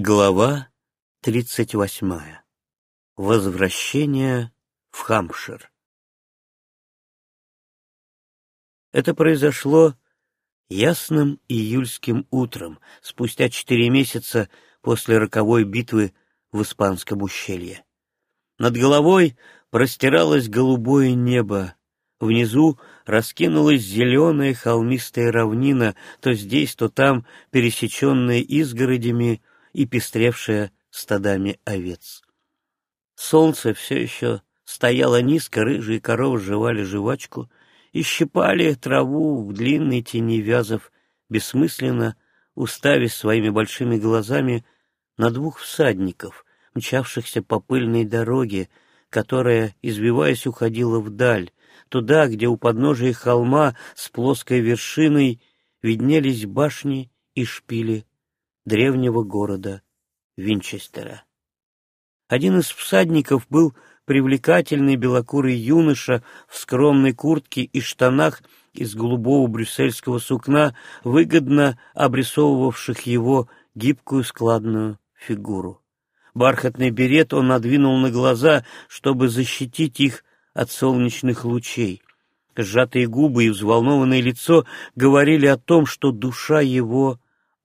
Глава тридцать восьмая. Возвращение в Хампшир. Это произошло ясным июльским утром, спустя четыре месяца после роковой битвы в Испанском ущелье. Над головой простиралось голубое небо, внизу раскинулась зеленая холмистая равнина, то здесь, то там, пересеченная изгородями, и пестревшая стадами овец. Солнце все еще стояло низко, рыжие коровы жевали жвачку и щипали траву в длинной тени вязов, бессмысленно уставив своими большими глазами на двух всадников, мчавшихся по пыльной дороге, которая, извиваясь, уходила вдаль, туда, где у подножия холма с плоской вершиной виднелись башни и шпили древнего города Винчестера. Один из всадников был привлекательный белокурый юноша в скромной куртке и штанах из голубого брюссельского сукна, выгодно обрисовывавших его гибкую складную фигуру. Бархатный берет он надвинул на глаза, чтобы защитить их от солнечных лучей. Сжатые губы и взволнованное лицо говорили о том, что душа его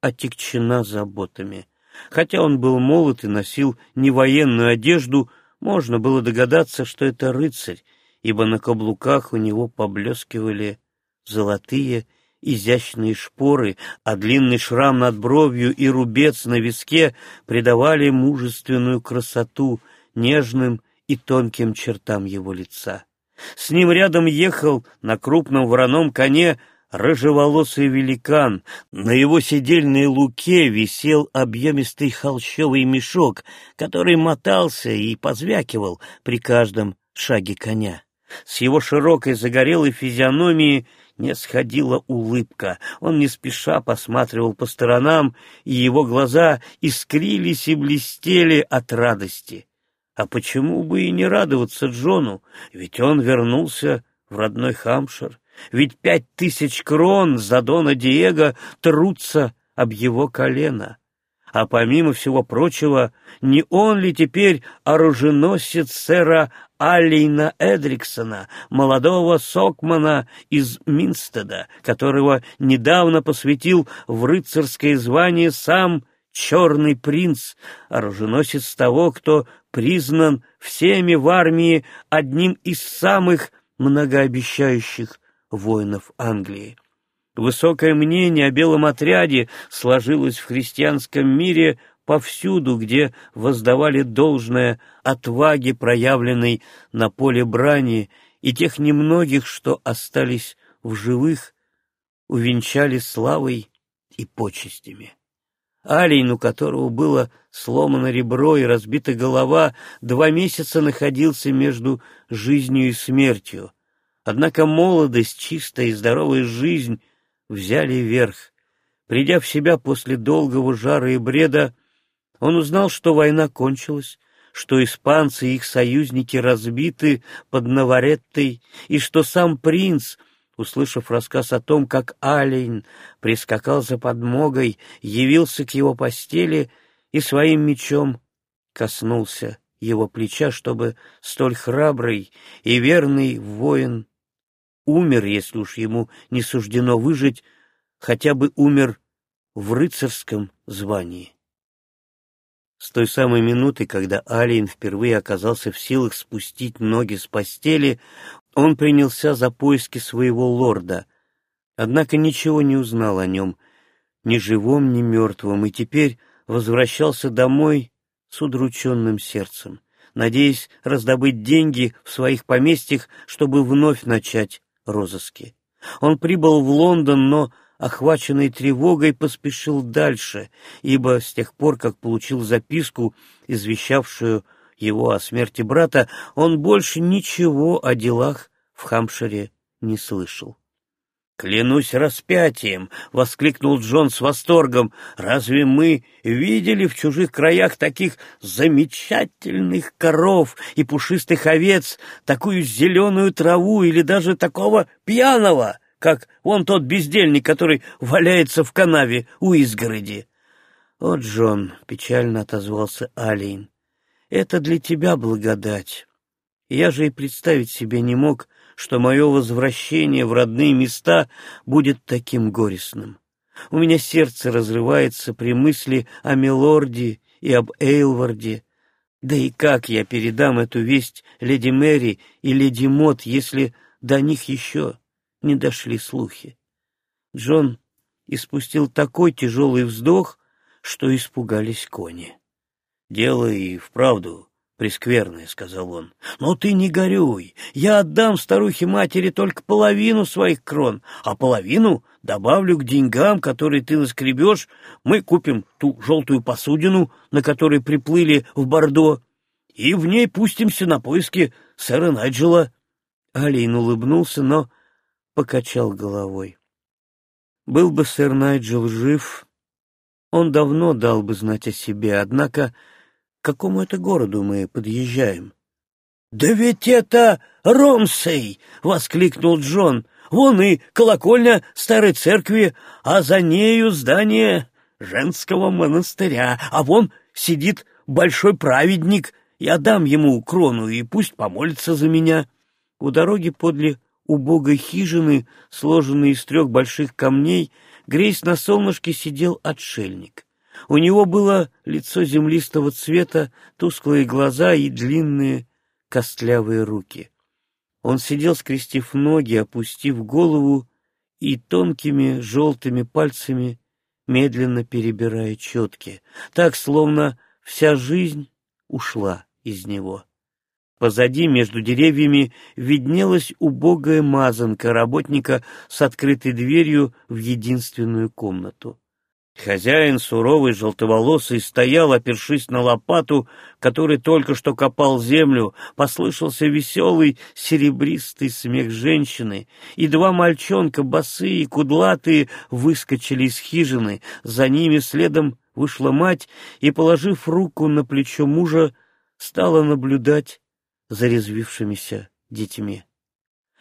отягчена заботами. Хотя он был молод и носил не военную одежду, можно было догадаться, что это рыцарь, ибо на каблуках у него поблескивали золотые изящные шпоры, а длинный шрам над бровью и рубец на виске придавали мужественную красоту нежным и тонким чертам его лица. С ним рядом ехал на крупном вороном коне рыжеволосый великан. На его седельной луке висел объемистый холщовый мешок, который мотался и позвякивал при каждом шаге коня. С его широкой загорелой физиономии не сходила улыбка. Он не спеша посматривал по сторонам, и его глаза искрились и блестели от радости. А почему бы и не радоваться Джону, ведь он вернулся в родной Хамшир, ведь пять тысяч крон за Дона Диего трутся об его колено. А помимо всего прочего, не он ли теперь оруженосец сэра Аллейна Эдриксона, молодого сокмана из Минстеда, которого недавно посвятил в рыцарское звание сам черный принц, оруженосец того, кто признан всеми в армии одним из самых многообещающих воинов Англии. Высокое мнение о белом отряде сложилось в христианском мире повсюду, где воздавали должное отваге, проявленной на поле брани, и тех немногих, что остались в живых, увенчали славой и почестями. Алейн, у которого было сломано ребро и разбита голова, два месяца находился между жизнью и смертью. Однако молодость, чистая и здоровая жизнь взяли верх. Придя в себя после долгого жара и бреда, он узнал, что война кончилась, что испанцы и их союзники разбиты под Навареттой, и что сам принц, услышав рассказ о том, как Алейн прискакал за подмогой, явился к его постели и своим мечом коснулся его плеча, чтобы столь храбрый и верный воин умер, если уж ему не суждено выжить, хотя бы умер в рыцарском звании. С той самой минуты, когда Алиен впервые оказался в силах спустить ноги с постели, он принялся за поиски своего лорда, однако ничего не узнал о нем, ни живом, ни мертвом, и теперь возвращался домой с удрученным сердцем, надеясь раздобыть деньги в своих поместьях, чтобы вновь начать розыске. Он прибыл в Лондон, но, охваченный тревогой, поспешил дальше, ибо с тех пор, как получил записку, извещавшую его о смерти брата, он больше ничего о делах в Хамшире не слышал. «Клянусь распятием!» — воскликнул Джон с восторгом. «Разве мы видели в чужих краях таких замечательных коров и пушистых овец, такую зеленую траву или даже такого пьяного, как вон тот бездельник, который валяется в канаве у изгороди?» «О, Джон!» — печально отозвался Алейн. «Это для тебя благодать. Я же и представить себе не мог, что мое возвращение в родные места будет таким горестным. У меня сердце разрывается при мысли о Милорде и об Эйлварде. Да и как я передам эту весть леди Мэри и леди Мот, если до них еще не дошли слухи? Джон испустил такой тяжелый вздох, что испугались кони. Дело и вправду прескверное, — сказал он. — Но ты не горюй. Я отдам старухе-матери только половину своих крон, а половину добавлю к деньгам, которые ты наскребешь. Мы купим ту желтую посудину, на которой приплыли в Бордо, и в ней пустимся на поиски сэра Найджела. Алин улыбнулся, но покачал головой. Был бы сэр Найджел жив, он давно дал бы знать о себе, однако к какому это городу мы подъезжаем? — Да ведь это Ромсей! — воскликнул Джон. — Вон и колокольня старой церкви, а за нею здание женского монастыря, а вон сидит большой праведник. Я дам ему крону, и пусть помолится за меня. У дороги подле убогой хижины, сложенной из трех больших камней, греясь на солнышке, сидел отшельник. У него было лицо землистого цвета, тусклые глаза и длинные костлявые руки. Он сидел, скрестив ноги, опустив голову и тонкими желтыми пальцами медленно перебирая четки, так, словно вся жизнь ушла из него. Позади, между деревьями, виднелась убогая мазанка работника с открытой дверью в единственную комнату. Хозяин, суровый, желтоволосый, стоял, опершись на лопату, который только что копал землю, послышался веселый серебристый смех женщины, и два мальчонка, босые, кудлатые, выскочили из хижины, за ними следом вышла мать и, положив руку на плечо мужа, стала наблюдать за резвившимися детьми.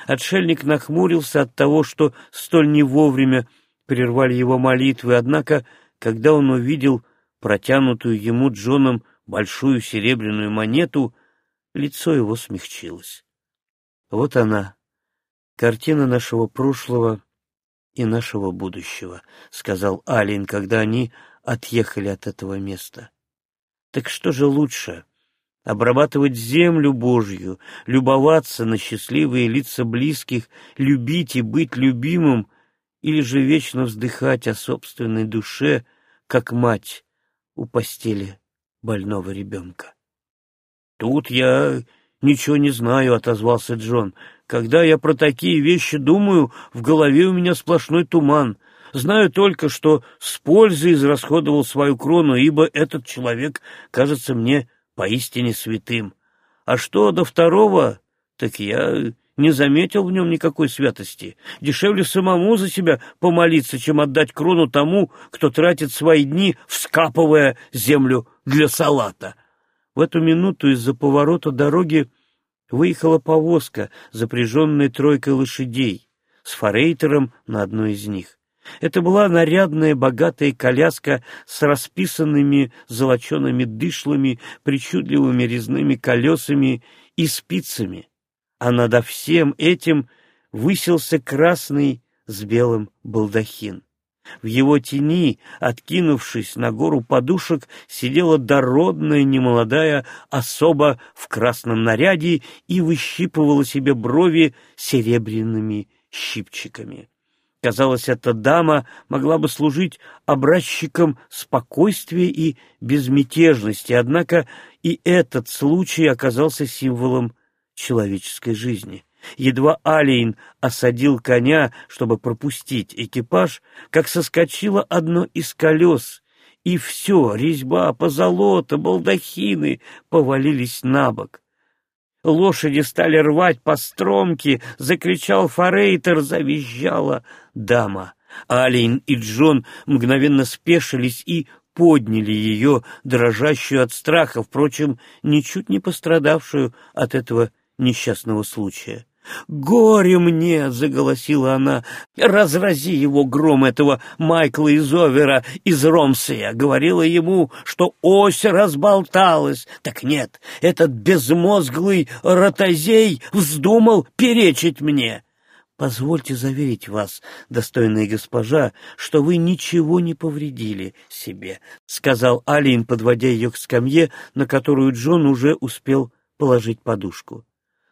Отшельник нахмурился от того, что столь не вовремя прервали его молитвы, однако, когда он увидел протянутую ему Джоном большую серебряную монету, лицо его смягчилось. Вот она, картина нашего прошлого и нашего будущего, — сказал Алин, когда они отъехали от этого места. Так что же лучше? Обрабатывать землю Божью, любоваться на счастливые лица близких, любить и быть любимым — или же вечно вздыхать о собственной душе, как мать у постели больного ребенка. «Тут я ничего не знаю», — отозвался Джон. «Когда я про такие вещи думаю, в голове у меня сплошной туман. Знаю только, что с пользой израсходовал свою крону, ибо этот человек кажется мне поистине святым. А что до второго, так я не заметил в нем никакой святости. Дешевле самому за себя помолиться, чем отдать крону тому, кто тратит свои дни, вскапывая землю для салата. В эту минуту из-за поворота дороги выехала повозка, запряженная тройкой лошадей, с форейтером на одной из них. Это была нарядная богатая коляска с расписанными золочеными дышлами, причудливыми резными колесами и спицами а надо всем этим высился красный с белым балдахин. В его тени, откинувшись на гору подушек, сидела дородная немолодая особа в красном наряде и выщипывала себе брови серебряными щипчиками. Казалось, эта дама могла бы служить образчиком спокойствия и безмятежности, однако и этот случай оказался символом человеческой жизни. Едва Алиин осадил коня, чтобы пропустить экипаж, как соскочило одно из колес, и все, резьба, позолота, балдахины повалились на бок. Лошади стали рвать по стромке, закричал форейтер, завизжала дама. Алин и Джон мгновенно спешились и подняли ее, дрожащую от страха, впрочем, ничуть не пострадавшую от этого несчастного случая. «Горе мне!» — заголосила она. «Разрази его гром этого Майкла из Овера из Ромсея!» Говорила ему, что ось разболталась. Так нет, этот безмозглый ротозей вздумал перечить мне. Позвольте заверить вас, достойная госпожа, что вы ничего не повредили себе, — сказал Алин, подводя ее к скамье, на которую Джон уже успел положить подушку.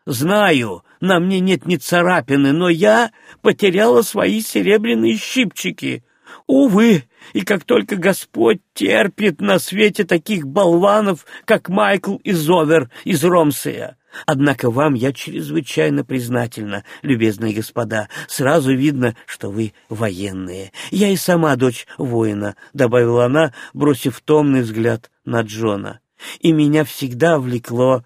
Знаю, на мне нет ни царапины, но я потеряла свои серебряные щипчики. Увы, и как только Господь терпит на свете таких болванов, как Майкл из Овер из Ромсея. Однако вам я чрезвычайно признательна, любезные господа. Сразу видно, что вы военные. Я и сама дочь воина, — добавила она, бросив томный взгляд на Джона. И меня всегда влекло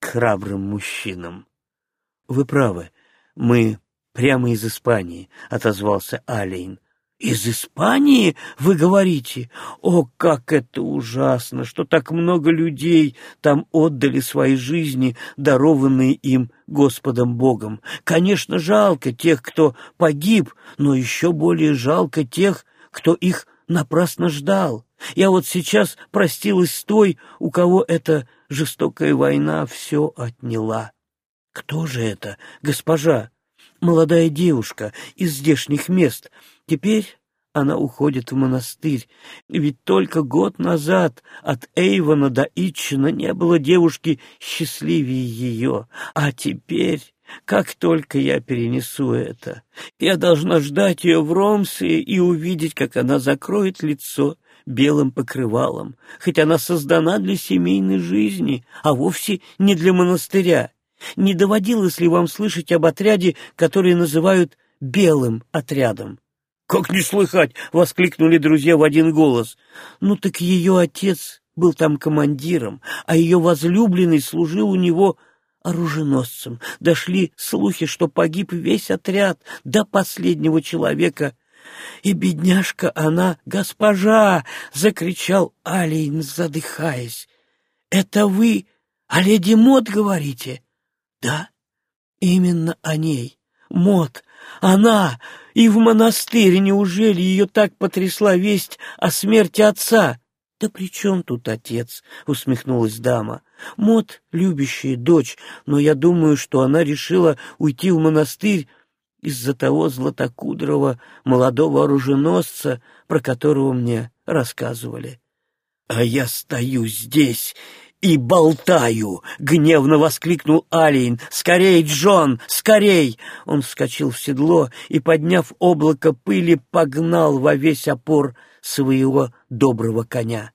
к храбрым мужчинам. — Вы правы, мы прямо из Испании, — отозвался Алейн. «Из Испании, вы говорите? О, как это ужасно, что так много людей там отдали свои жизни, дарованные им Господом Богом. Конечно, жалко тех, кто погиб, но еще более жалко тех, кто их напрасно ждал. Я вот сейчас простилась с той, у кого эта жестокая война все отняла. Кто же это, госпожа? Молодая девушка из здешних мест. Теперь она уходит в монастырь, ведь только год назад от Эйвона до Итчина не было девушки счастливее ее, а теперь... Как только я перенесу это, я должна ждать ее в Ромсе и увидеть, как она закроет лицо белым покрывалом, хоть она создана для семейной жизни, а вовсе не для монастыря. Не доводилось ли вам слышать об отряде, который называют «белым отрядом»? «Как не слыхать!» — воскликнули друзья в один голос. «Ну так ее отец был там командиром, а ее возлюбленный служил у него оруженосцем. Дошли слухи, что погиб весь отряд до последнего человека, и бедняжка она, госпожа, — закричал Алейн, задыхаясь. — Это вы о леди Мот говорите? — Да, именно о ней. Мот, она, и в монастырь, неужели ее так потрясла весть о смерти отца? — Да при чем тут отец? — усмехнулась дама. — Мот — любящая дочь, но я думаю, что она решила уйти в монастырь из-за того златокудрого молодого оруженосца, про которого мне рассказывали. «А я стою здесь и болтаю!» — гневно воскликнул Алиен. «Скорей, Джон, скорей!» Он вскочил в седло и, подняв облако пыли, погнал во весь опор своего доброго коня.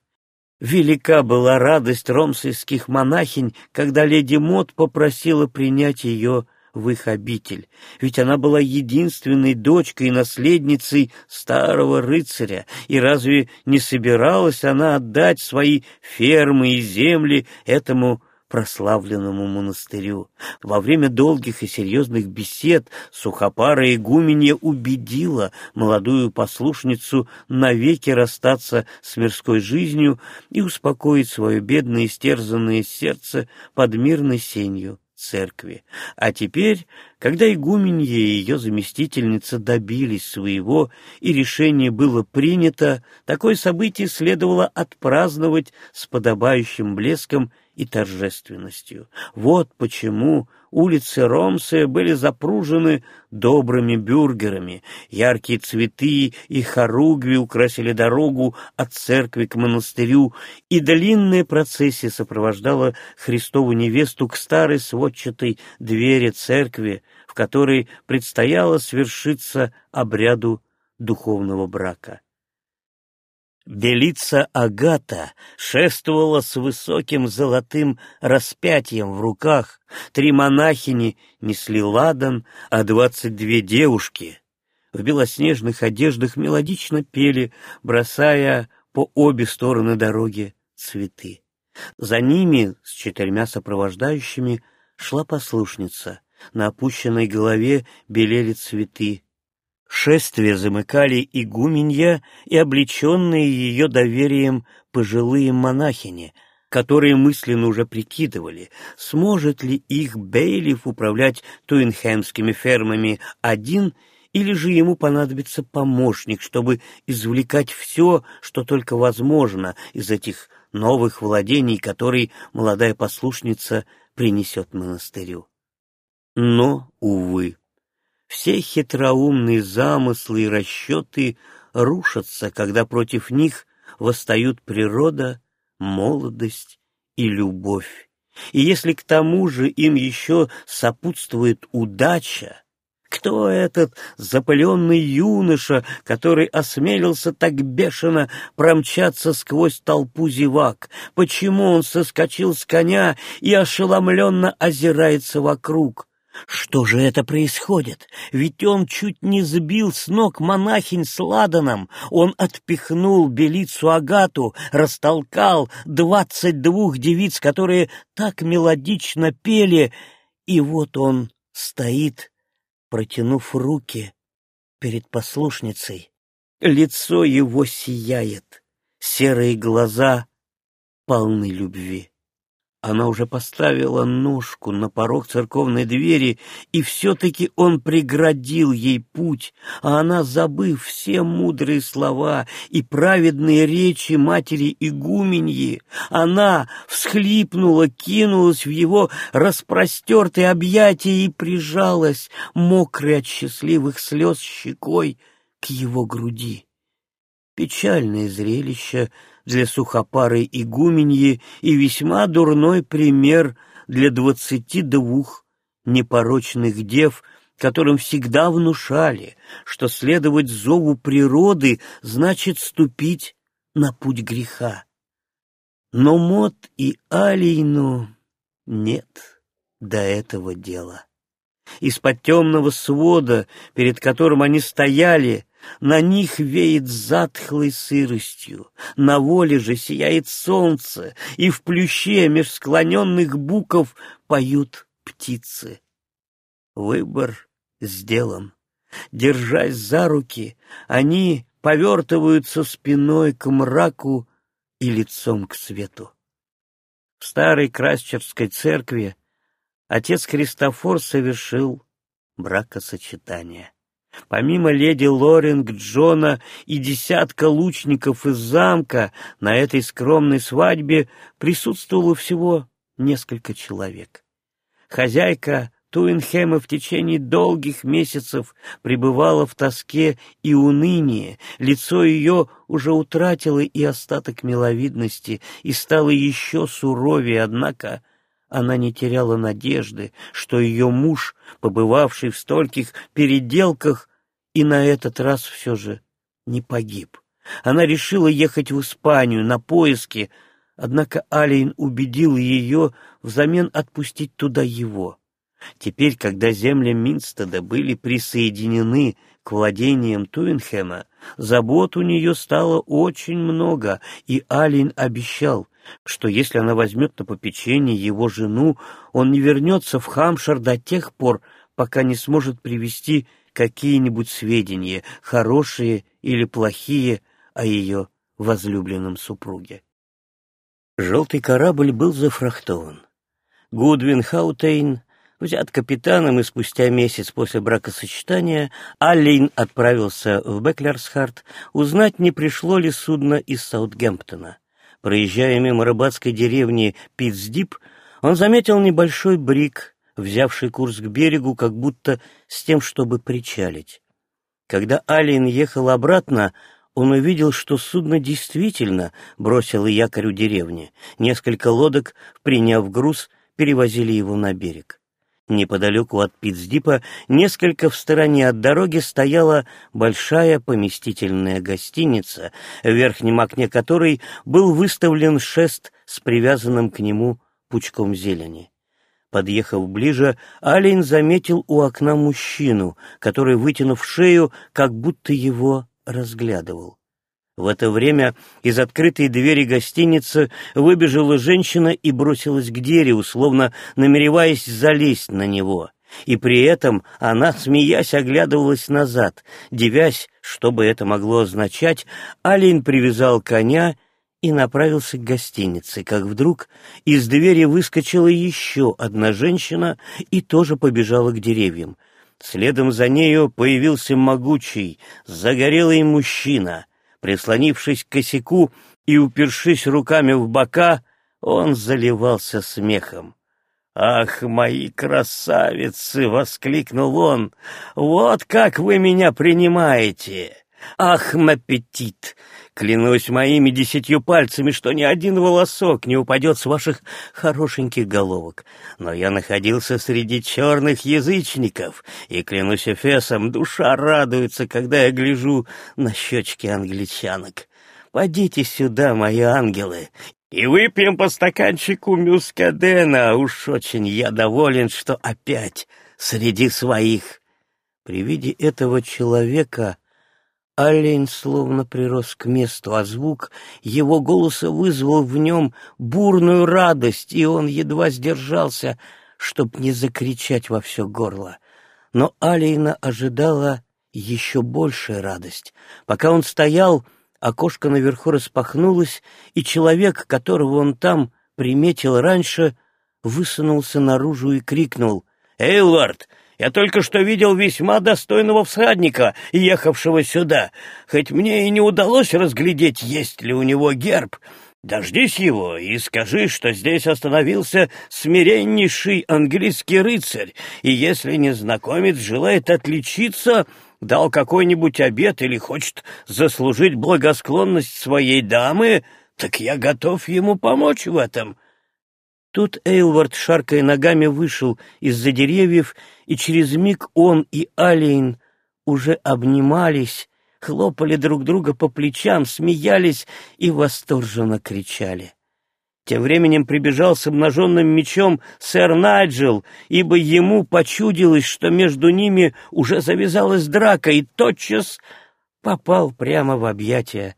Велика была радость ромсейских монахинь, когда леди Мот попросила принять ее в их обитель, ведь она была единственной дочкой и наследницей старого рыцаря, и разве не собиралась она отдать свои фермы и земли этому прославленному монастырю. Во время долгих и серьезных бесед сухопарая игуменья убедила молодую послушницу навеки расстаться с мирской жизнью и успокоить свое бедное истерзанное сердце под мирной сенью церкви. А теперь, когда игуменья и ее заместительница добились своего, и решение было принято, такое событие следовало отпраздновать с подобающим блеском и торжественностью. Вот почему улицы Ромсы были запружены добрыми бюргерами, яркие цветы и хоругви украсили дорогу от церкви к монастырю, и длинная процессия сопровождала Христову невесту к старой сводчатой двери церкви, в которой предстояло свершиться обряду духовного брака. Белица Агата шествовала с высоким золотым распятием в руках, три монахини несли ладан, а двадцать две девушки в белоснежных одеждах мелодично пели, бросая по обе стороны дороги цветы. За ними с четырьмя сопровождающими шла послушница, на опущенной голове белели цветы, Шествие замыкали игуменья и облеченные ее доверием пожилые монахини, которые мысленно уже прикидывали, сможет ли их Бейлиф управлять туинхемскими фермами один или же ему понадобится помощник, чтобы извлекать все, что только возможно из этих новых владений, которые молодая послушница принесет монастырю. Но, увы, все хитроумные замыслы и расчеты рушатся, когда против них восстают природа, молодость и любовь. И если к тому же им еще сопутствует удача, кто этот запыленный юноша, который осмелился так бешено промчаться сквозь толпу зевак? Почему он соскочил с коня и ошеломленно озирается вокруг? Что же это происходит? Ведь он чуть не сбил с ног монахинь с ладаном. Он отпихнул белицу Агату, растолкал двадцать двух девиц, которые так мелодично пели, и вот он стоит, протянув руки перед послушницей. Лицо его сияет, серые глаза полны любви. Она уже поставила ножку на порог церковной двери, и все-таки он преградил ей путь, а она, забыв все мудрые слова и праведные речи матери игуменьи, она всхлипнула, кинулась в его распростертые объятия и прижалась, мокрой от счастливых слез щекой, к его груди. Печальное зрелище — для сухопарой игуменьи и весьма дурной пример для двадцати двух непорочных дев, которым всегда внушали, что следовать зову природы значит ступить на путь греха. Но Мот и Алийну нет до этого дела. Из-под темного свода, перед которым они стояли, на них веет затхлой сыростью, на воле же сияет солнце, и в плюще меж склоненных буков поют птицы. Выбор сделан. Держась за руки, они повертываются спиной к мраку и лицом к свету. В старой Красчерской церкви отец Христофор совершил бракосочетание. Помимо леди Лоринг, Джона и десятка лучников из замка, на этой скромной свадьбе присутствовало всего несколько человек. Хозяйка Туинхема в течение долгих месяцев пребывала в тоске и унынии, лицо ее уже утратило и остаток миловидности и стало еще суровее, однако она не теряла надежды, что ее муж, побывавший в стольких переделках, и на этот раз все же не погиб. Она решила ехать в Испанию на поиски, однако Алиен убедил ее взамен отпустить туда его. Теперь, когда земли Минстеда были присоединены к владениям Туинхема, забот у нее стало очень много, и Алин обещал, что если она возьмет на попечение его жену, он не вернется в Хамшир до тех пор, пока не сможет привести какие-нибудь сведения, хорошие или плохие, о ее возлюбленном супруге. Желтый корабль был зафрахтован. Гудвин Хаутейн взят капитаном, и спустя месяц после бракосочетания Аллейн отправился в Беклерсхарт узнать, не пришло ли судно из Саутгемптона. Проезжая мимо рыбацкой деревни Питсдип, он заметил небольшой брик, взявший курс к берегу, как будто с тем, чтобы причалить. Когда Алиен ехал обратно, он увидел, что судно действительно бросило якорь у деревни. Несколько лодок, приняв груз, перевозили его на берег. Неподалеку от Питсдипа, несколько в стороне от дороги, стояла большая поместительная гостиница, в верхнем окне которой был выставлен шест с привязанным к нему пучком зелени. Подъехав ближе, Алин заметил у окна мужчину, который, вытянув шею, как будто его разглядывал. В это время из открытой двери гостиницы выбежала женщина и бросилась к дереву, словно намереваясь залезть на него. И при этом она, смеясь, оглядывалась назад. Девясь, что бы это могло означать, Алин привязал коня и направился к гостинице, как вдруг из двери выскочила еще одна женщина и тоже побежала к деревьям. Следом за нею появился могучий, загорелый мужчина. Прислонившись к косяку и упершись руками в бока, он заливался смехом. «Ах, мои красавицы!» — воскликнул он. «Вот как вы меня принимаете! Ах, маппетит! Клянусь моими десятью пальцами, что ни один волосок не упадет с ваших хорошеньких головок. Но я находился среди черных язычников, и, клянусь Эфесом, душа радуется, когда я гляжу на щечки англичанок. Подите сюда, мои ангелы, и выпьем по стаканчику мюскадена. Уж очень я доволен, что опять среди своих. При виде этого человека Олень словно прирос к месту, а звук его голоса вызвал в нем бурную радость, и он едва сдержался, чтоб не закричать во все горло. Но Алейна ожидала еще большая радость. Пока он стоял, окошко наверху распахнулось, и человек, которого он там приметил раньше, высунулся наружу и крикнул «Эйлвард, я только что видел весьма достойного всадника, ехавшего сюда, хоть мне и не удалось разглядеть, есть ли у него герб. Дождись его и скажи, что здесь остановился смиреннейший английский рыцарь, и если незнакомец желает отличиться, дал какой-нибудь обед или хочет заслужить благосклонность своей дамы, так я готов ему помочь в этом». Тут Эйлвард, шаркая ногами, вышел из-за деревьев, и через миг он и Алейн уже обнимались, хлопали друг друга по плечам, смеялись и восторженно кричали. Тем временем прибежал с обнаженным мечом сэр Найджел, ибо ему почудилось, что между ними уже завязалась драка, и тотчас попал прямо в объятия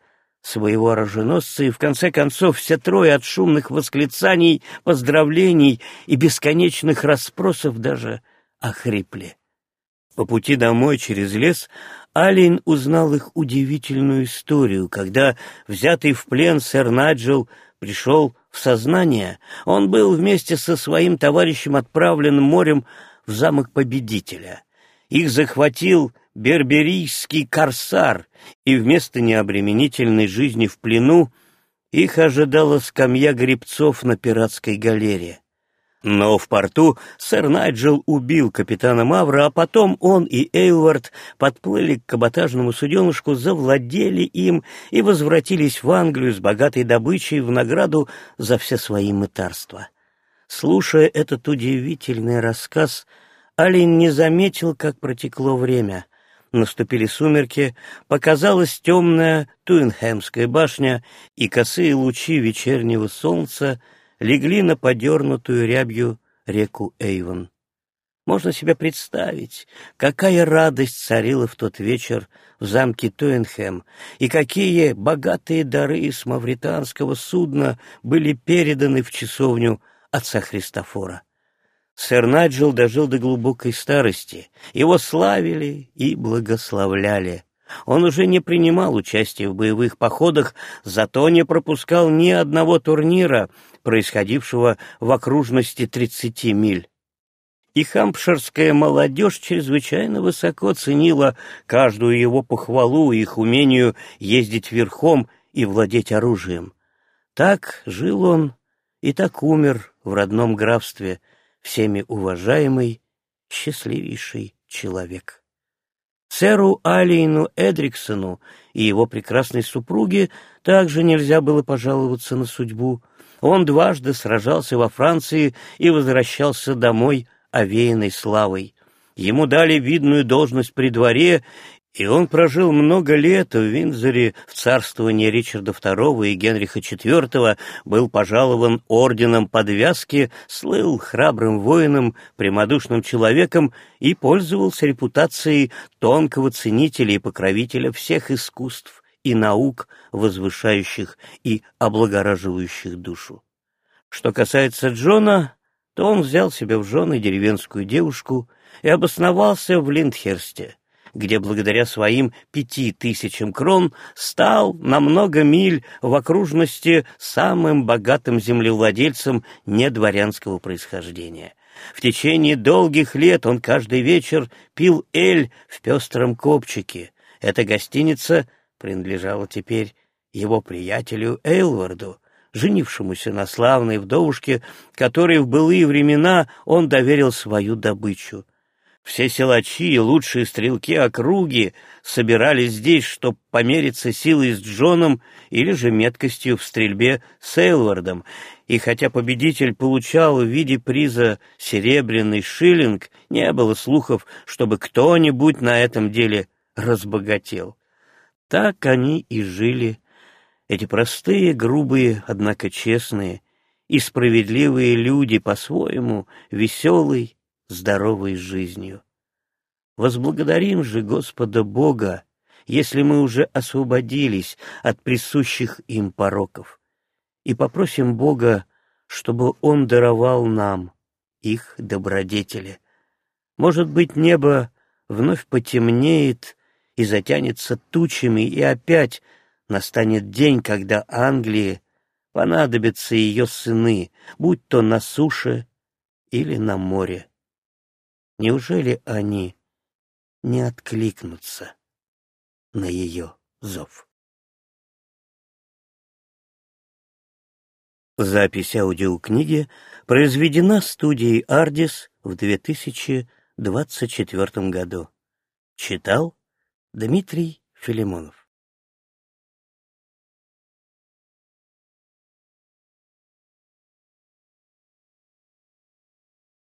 своего оруженосца, и в конце концов все трое от шумных восклицаний, поздравлений и бесконечных расспросов даже охрипли. По пути домой через лес Алин узнал их удивительную историю, когда, взятый в плен, сэр Наджел пришел в сознание, он был вместе со своим товарищем отправлен морем в замок победителя. Их захватил берберийский корсар, и вместо необременительной жизни в плену их ожидала скамья гребцов на пиратской галере. Но в порту сэр Найджел убил капитана Мавра, а потом он и Эйлвард подплыли к каботажному суденышку, завладели им и возвратились в Англию с богатой добычей в награду за все свои мытарства. Слушая этот удивительный рассказ, Алин не заметил, как протекло время. Наступили сумерки, показалась темная Туинхэмская башня, и косые лучи вечернего солнца легли на подернутую рябью реку Эйвон. Можно себе представить, какая радость царила в тот вечер в замке Туинхэм, и какие богатые дары с мавританского судна были переданы в часовню отца Христофора. Сэр Найджел дожил до глубокой старости, его славили и благословляли. Он уже не принимал участия в боевых походах, зато не пропускал ни одного турнира, происходившего в окружности 30 миль. И хампширская молодежь чрезвычайно высоко ценила каждую его похвалу и их умению ездить верхом и владеть оружием. Так жил он и так умер в родном графстве, всеми уважаемый, счастливейший человек. Сэру Алиину Эдриксону и его прекрасной супруге также нельзя было пожаловаться на судьбу. Он дважды сражался во Франции и возвращался домой овеянной славой. Ему дали видную должность при дворе, и он прожил много лет в Виндзоре в царствовании Ричарда II и Генриха IV, был пожалован орденом подвязки, слыл храбрым воином, прямодушным человеком и пользовался репутацией тонкого ценителя и покровителя всех искусств и наук, возвышающих и облагораживающих душу. Что касается Джона, то он взял себе в жены деревенскую девушку и обосновался в Линдхерсте — где благодаря своим пяти тысячам крон стал на много миль в окружности самым богатым землевладельцем недворянского происхождения. В течение долгих лет он каждый вечер пил эль в пестром копчике. Эта гостиница принадлежала теперь его приятелю Эйлварду, женившемуся на славной вдовушке, которой в былые времена он доверил свою добычу. Все силачи и лучшие стрелки округи собирались здесь, чтобы помериться силой с Джоном или же меткостью в стрельбе с Эйлвардом, и хотя победитель получал в виде приза серебряный шиллинг, не было слухов, чтобы кто-нибудь на этом деле разбогател. Так они и жили, эти простые, грубые, однако честные и справедливые люди по-своему веселой, здоровой жизнью. Возблагодарим же Господа Бога, если мы уже освободились от присущих им пороков, и попросим Бога, чтобы Он даровал нам их добродетели. Может быть, небо вновь потемнеет и затянется тучами, и опять настанет день, когда Англии понадобятся ее сыны, будь то на суше или на море. Неужели они не откликнутся на ее зов? Запись аудиокниги произведена студией «Ардис» в 2024 году. Читал Дмитрий Филимонов.